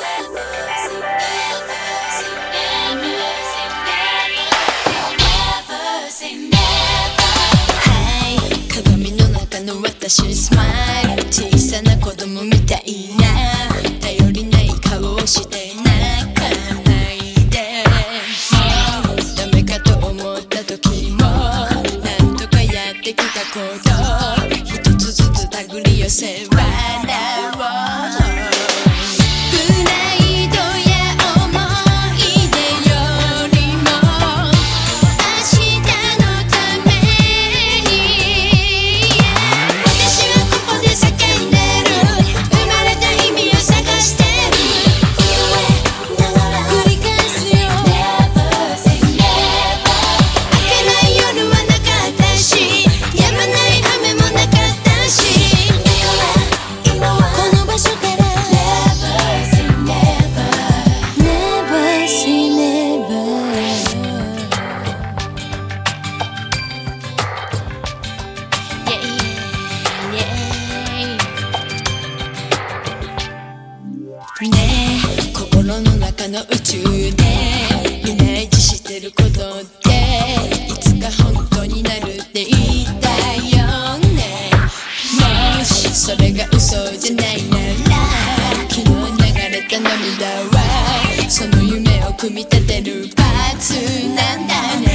はい鏡の中の私スマイル。小さな子供みたいな。頼りない顔をして泣かないで。もうダメかと思った時もなんとかやってきたこと一つずつ手繰り寄せ笑おうの宇宙でイメージしてることっていつか本当になるって言いたいよね。もしそれが嘘じゃないなら昨日流れた涙はその夢を組み立てるパーツなんだね。